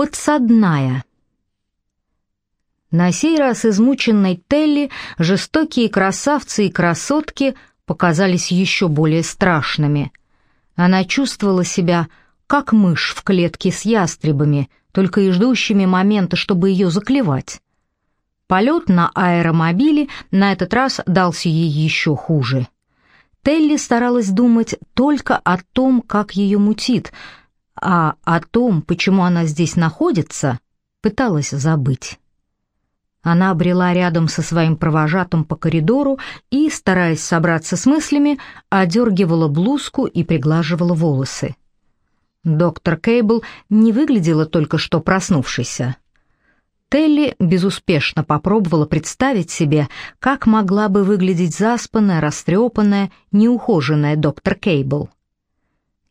Подсадная. На сей раз измученной Телли жестокие красавцы и красотки показались еще более страшными. Она чувствовала себя как мышь в клетке с ястребами, только и ждущими момента, чтобы ее заклевать. Полет на аэромобиле на этот раз дался ей еще хуже. Телли старалась думать только о том, как ее мутит, а о том, почему она здесь находится, пыталась забыть. Она обрела рядом со своим провожатым по коридору и, стараясь собраться с мыслями, одергивала блузку и приглаживала волосы. Доктор Кейбл не выглядела только что проснувшейся. Телли безуспешно попробовала представить себе, как могла бы выглядеть заспанная, растрепанная, неухоженная доктор Кейбл.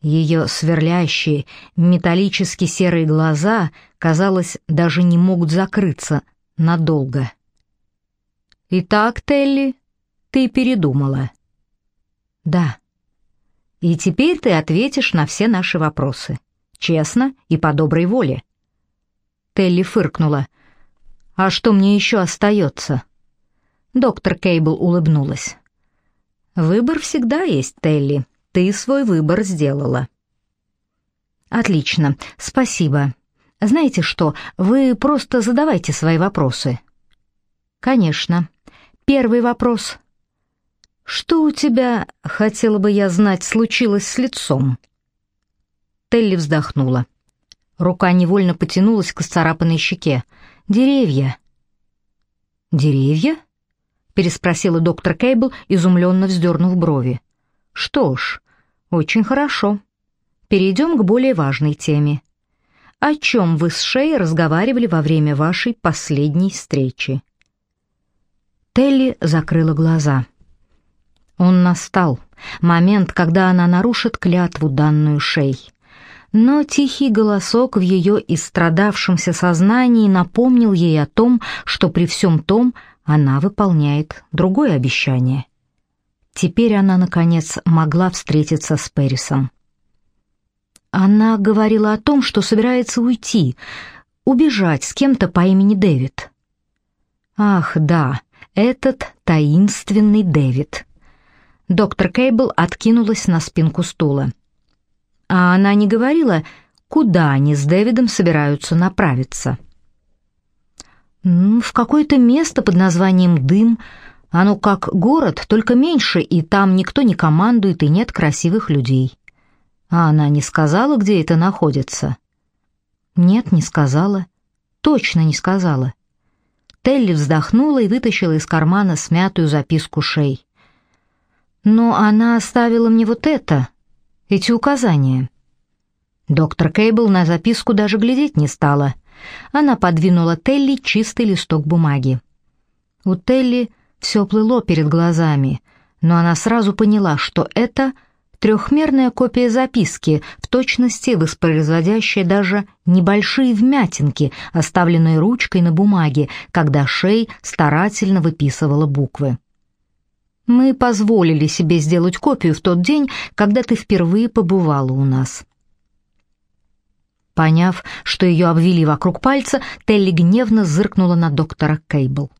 Ее сверлящие, металлически серые глаза, казалось, даже не могут закрыться надолго. «Итак, Телли, ты передумала?» «Да», и теперь ты ответишь на все наши вопросы. Честно и по доброй воле. Телли фыркнула. А что мне еще остается?» Доктор Кейбл улыбнулась. Выбор всегда есть, Телли. Ты свой выбор сделала. Отлично. Спасибо. Знаете что? Вы просто задавайте свои вопросы. Конечно. Первый вопрос. Что у тебя, хотела бы я знать, случилось с лицом? Телли вздохнула. Рука невольно потянулась к царапанной щеке. Деревья. Деревья? переспросила доктор Кейбл, изумленно вздернув брови. Что ж, очень хорошо. Перейдем к более важной теме. О чем вы с Шей разговаривали во время вашей последней встречи? Телли закрыла глаза. Он настал, момент, когда она нарушит клятву данную Шей. Но тихий голосок в ее истрадавшемся сознании напомнил ей о том, что при всем том она выполняет другое обещание. Теперь она, наконец, могла встретиться с Перисом. Она говорила о том, что собирается уйти, убежать с кем-то по имени Дэвид. Ах, да, этот таинственный Дэвид. Доктор Кейбл откинулась на спинку стула. А она не говорила, куда они с Дэвидом собираются направиться. В какое-то место под названием Дым. Оно как город, только меньше, и там никто не командует и нет красивых людей. А она не сказала, где это находится. Нет, не сказала. Точно не сказала. Телли вздохнула и вытащила из кармана смятую записку Шей. Но она оставила мне вот это, эти указания. Доктор Кейбл на записку даже глядеть не стала. Она подвинула Телли чистый листок бумаги. У Телли все плыло перед глазами, но она сразу поняла, что это трехмерная копия записки, в точности воспроизводящая даже небольшие вмятинки, оставленные ручкой на бумаге, когда Шей старательно выписывала буквы. Мы позволили себе сделать копию в тот день, когда ты впервые побывала у нас. Поняв, что ее обвили вокруг пальца, Телли гневно зыркнула на доктора Кейбл.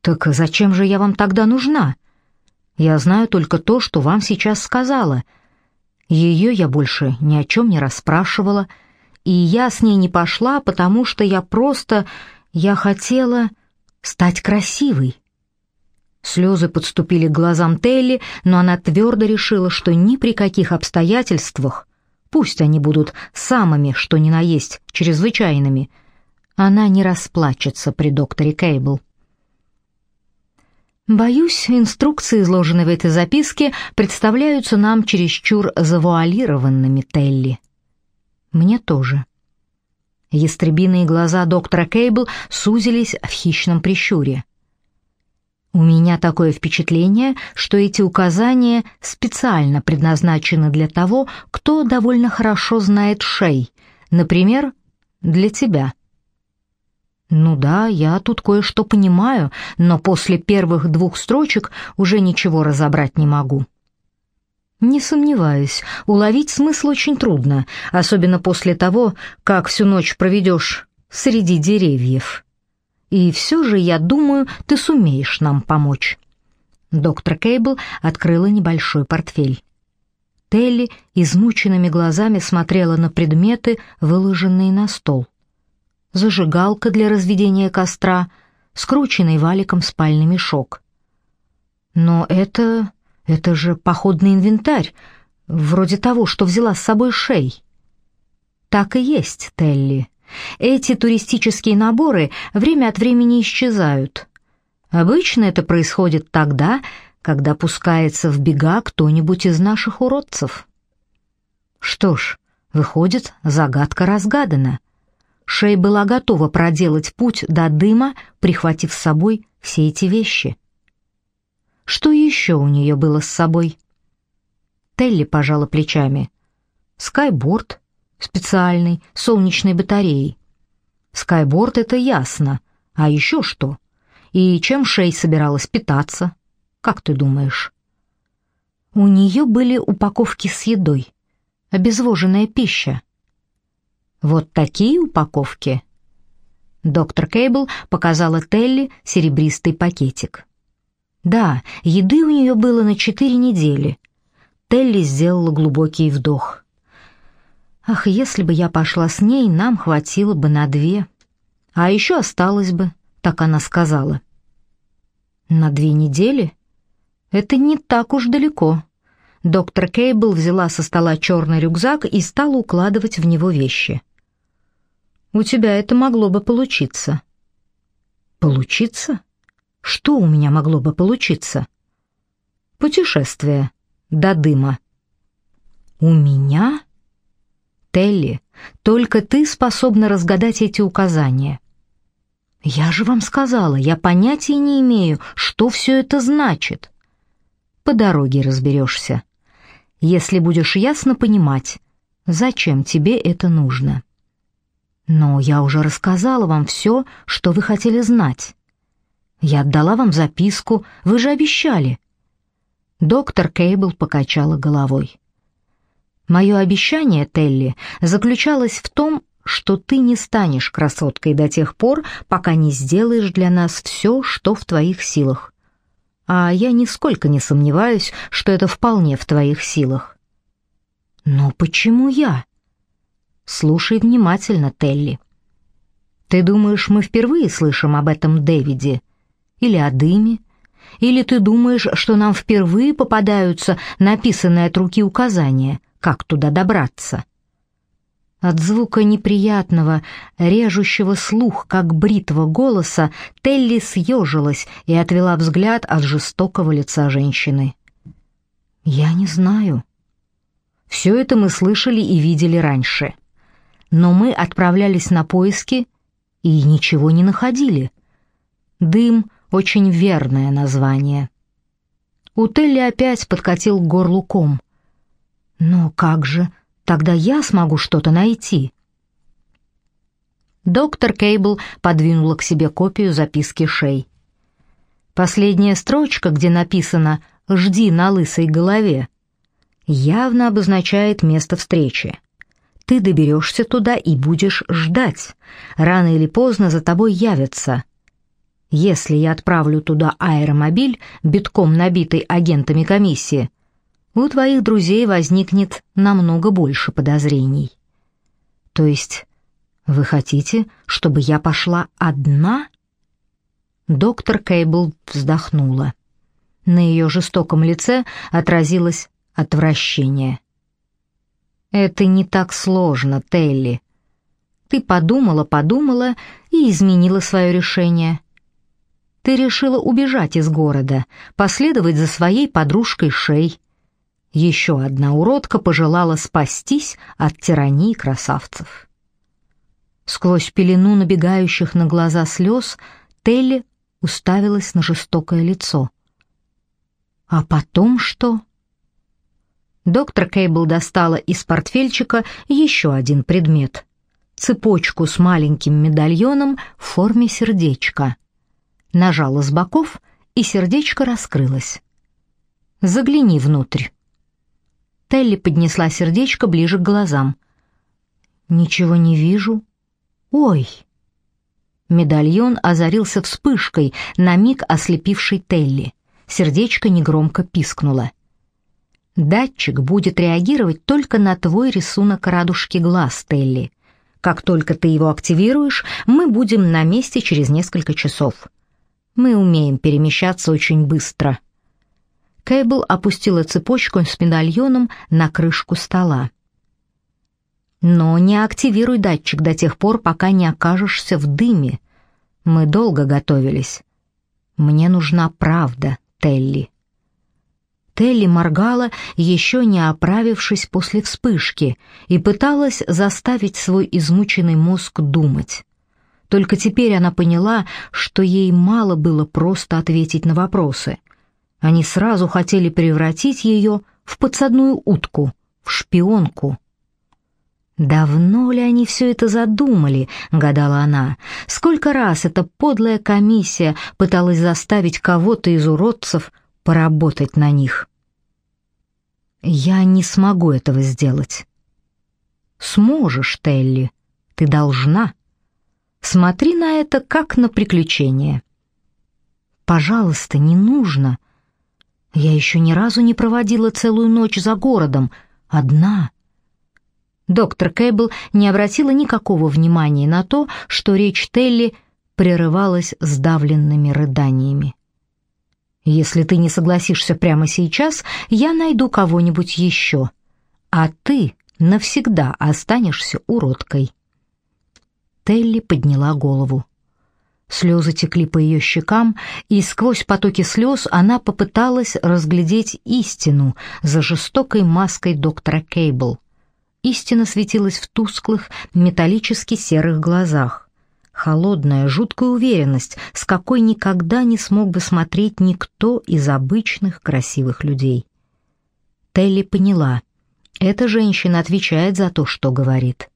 «Так зачем же я вам тогда нужна? Я знаю только то, что вам сейчас сказала. Ее я больше ни о чем не расспрашивала, и я с ней не пошла, потому что я просто... я хотела стать красивой». Слезы подступили к глазам Телли, но она твердо решила, что ни при каких обстоятельствах, пусть они будут самыми, что ни на есть, чрезвычайными, она не расплачется при докторе Кейбл. Боюсь, инструкции, изложенные в этой записке, представляются нам чересчур завуалированными, Телли. Мне тоже. Ястребиные глаза доктора Кейбл сузились в хищном прищуре. У меня такое впечатление, что эти указания специально предназначены для того, кто довольно хорошо знает Шей, например, для тебя. Ну да, я тут кое-что понимаю, но после первых двух строчек уже ничего разобрать не могу. Не сомневаюсь, уловить смысл очень трудно, особенно после того, как всю ночь проведешь среди деревьев. И все же, я думаю, ты сумеешь нам помочь. Доктор Кейбл открыла небольшой портфель. Телли измученными глазами смотрела на предметы, выложенные на стол. Зажигалка для разведения костра, скрученный валиком спальный мешок. Но это это же походный инвентарь, вроде того, что взяла с собой Шей. Так и есть, Телли. Эти туристические наборы время от времени исчезают. Обычно это происходит тогда, когда пускается в бега кто-нибудь из наших уродцев. Что ж, выходит, загадка разгадана. Шей была готова проделать путь до дыма, прихватив с собой все эти вещи. Что еще у нее было с собой? Телли пожала плечами. Скайборд, специальный, солнечной батареей. Скайборд — это ясно. А еще что? И чем Шей собиралась питаться? Как ты думаешь? У нее были упаковки с едой, обезвоженная пища. Вот такие упаковки. Доктор Кейбл показала Телли серебристый пакетик. Да, еды у нее было на четыре недели. Телли сделала глубокий вдох. Ах, если бы я пошла с ней, нам хватило бы на две. А еще осталось бы, так она сказала. На две недели? Это не так уж далеко. Доктор Кейбл взяла со стола черный рюкзак и стала укладывать в него вещи. У тебя это могло бы получиться. Получиться? Что у меня могло бы получиться? Путешествие до дыма. У меня? Телли, только ты способна разгадать эти указания. Я же вам сказала, я понятия не имею, что все это значит. По дороге разберешься. Если будешь ясно понимать, зачем тебе это нужно. Но я уже рассказала вам все, что вы хотели знать. Я отдала вам записку, вы же обещали. Доктор Кейбл покачала головой. Мое обещание, Телли, заключалось в том, что ты не станешь красоткой до тех пор, пока не сделаешь для нас все, что в твоих силах. А я нисколько не сомневаюсь, что это вполне в твоих силах. Но почему я? Слушай внимательно, Телли. Ты думаешь, мы впервые слышим об этом Дэвиде? или о дыме? Или ты думаешь, что нам впервые попадаются написанные от руки указания, как туда добраться? От звука неприятного, режущего слух, как бритва голоса, Телли съежилась и отвела взгляд от жестокого лица женщины. «Я не знаю. Все это мы слышали и видели раньше. Но мы отправлялись на поиски и ничего не находили. Дым очень верное название. У Телли опять подкатил к горлу ком. Но как же, тогда я смогу что-то найти. Доктор Кейбл подвинула к себе копию записки Шей. Последняя строчка, где написано «Жди на лысой голове», явно обозначает место встречи. Ты доберешься туда и будешь ждать. Рано или поздно за тобой явятся. Если я отправлю туда аэромобиль, битком набитый агентами комиссии, у твоих друзей возникнет намного больше подозрений. То есть вы хотите, чтобы я пошла одна? Доктор Кейбл вздохнула. На ее жестоком лице отразилось отвращение. Это не так сложно, Телли. Ты подумала, подумала и изменила свое решение. Ты решила убежать из города, последовать за своей подружкой Шей. Еще одна уродка пожелала спастись от тирании красавцев. Сквозь пелену набегающих на глаза слез Телли уставилась на жестокое лицо. А потом что? Доктор Кейбл достала из портфельчика еще один предмет — цепочку с маленьким медальоном в форме сердечка — нажала с боков, и сердечко раскрылось. «Загляни внутрь». Телли поднесла сердечко ближе к глазам. «Ничего не вижу. Ой!» Медальон озарился вспышкой, на миг ослепившей Телли. Сердечко негромко пискнуло. Датчик будет реагировать только на твой рисунок радужки глаз, Телли. Как только ты его активируешь, мы будем на месте через несколько часов. Мы умеем перемещаться очень быстро. Кейбл опустила цепочку с медальоном на крышку стола. Но не активируй датчик до тех пор, пока не окажешься в дыме. Мы долго готовились. Мне нужна правда, Телли. Телли моргала, еще не оправившись после вспышки, и пыталась заставить свой измученный мозг думать. Только теперь она поняла, что ей мало было просто ответить на вопросы. Они сразу хотели превратить ее в подсадную утку, в шпионку. «Давно ли они все это задумали?» — гадала она. «Сколько раз эта подлая комиссия пыталась заставить кого-то из уродцев поработать на них. Я не смогу этого сделать. Сможешь, Телли. Ты должна. Смотри на это как на приключение. Пожалуйста, не нужно. Я еще ни разу не проводила целую ночь за городом, одна. Доктор Кэббл не обратила никакого внимания на то, что речь Телли прерывалась сдавленными рыданиями. Если ты не согласишься прямо сейчас, я найду кого-нибудь еще. А ты навсегда останешься уродкой. Телли подняла голову. Слезы текли по ее щекам, и сквозь потоки слез она попыталась разглядеть истину за жестокой маской доктора Кейбл. Истина светилась в тусклых, металлически серых глазах холодная, жуткая уверенность, с какой никогда не смог бы смотреть никто из обычных красивых людей. Телли поняла, эта женщина отвечает за то, что говорит.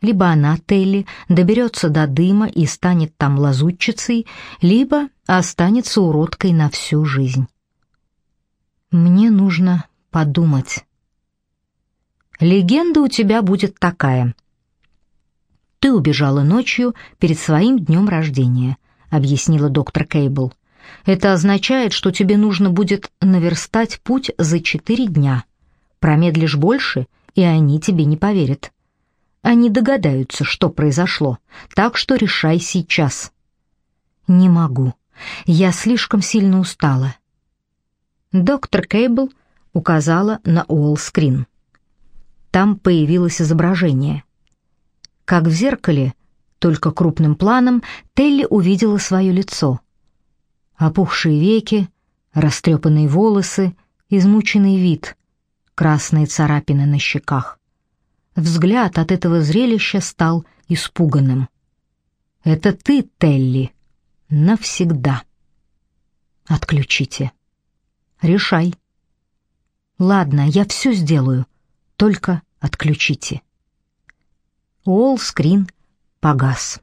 Либо она, Телли, доберется до дыма и станет там лазутчицей, либо останется уродкой на всю жизнь. Мне нужно подумать. Легенда у тебя будет такая — ты убежала ночью перед своим днем рождения, объяснила доктор Кейбл. Это означает, что тебе нужно будет наверстать путь за четыре дня. Промедлишь больше, и они тебе не поверят. Они догадаются, что произошло, так что решай сейчас. Не могу. Я слишком сильно устала. Доктор Кейбл указала на уолл-скрин. Там появилось изображение. Как в зеркале, только крупным планом, Телли увидела свое лицо. Опухшие веки, растрепанные волосы, измученный вид, красные царапины на щеках. Взгляд от этого зрелища стал испуганным. «Это ты, Телли, навсегда». «Отключите». «Решай». «Ладно, я все сделаю, только отключите». Уолл-скрин погас.